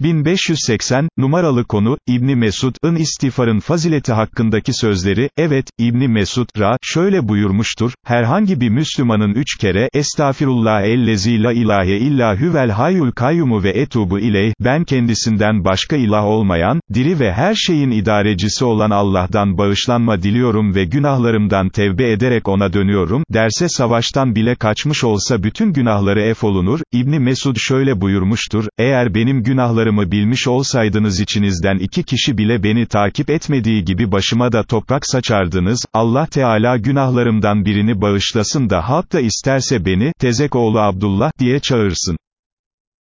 1580, numaralı konu, İbni Mesud'ın istiğfarın fazileti hakkındaki sözleri, evet, İbni Mesud, ra, şöyle buyurmuştur, herhangi bir Müslümanın üç kere, estağfirullah ellezi la ilahe illa huvel hayyul kayyumu ve etubu ileyh, ben kendisinden başka ilah olmayan, diri ve her şeyin idarecisi olan Allah'tan bağışlanma diliyorum ve günahlarımdan tevbe ederek ona dönüyorum, derse savaştan bile kaçmış olsa bütün günahları ef olunur, İbni Mesud şöyle buyurmuştur, eğer benim günahlarım yaptığımı bilmiş olsaydınız içinizden iki kişi bile beni takip etmediği gibi başıma da toprak saçardınız, Allah Teala günahlarımdan birini bağışlasın da halk da isterse beni, Tezek oğlu Abdullah, diye çağırsın.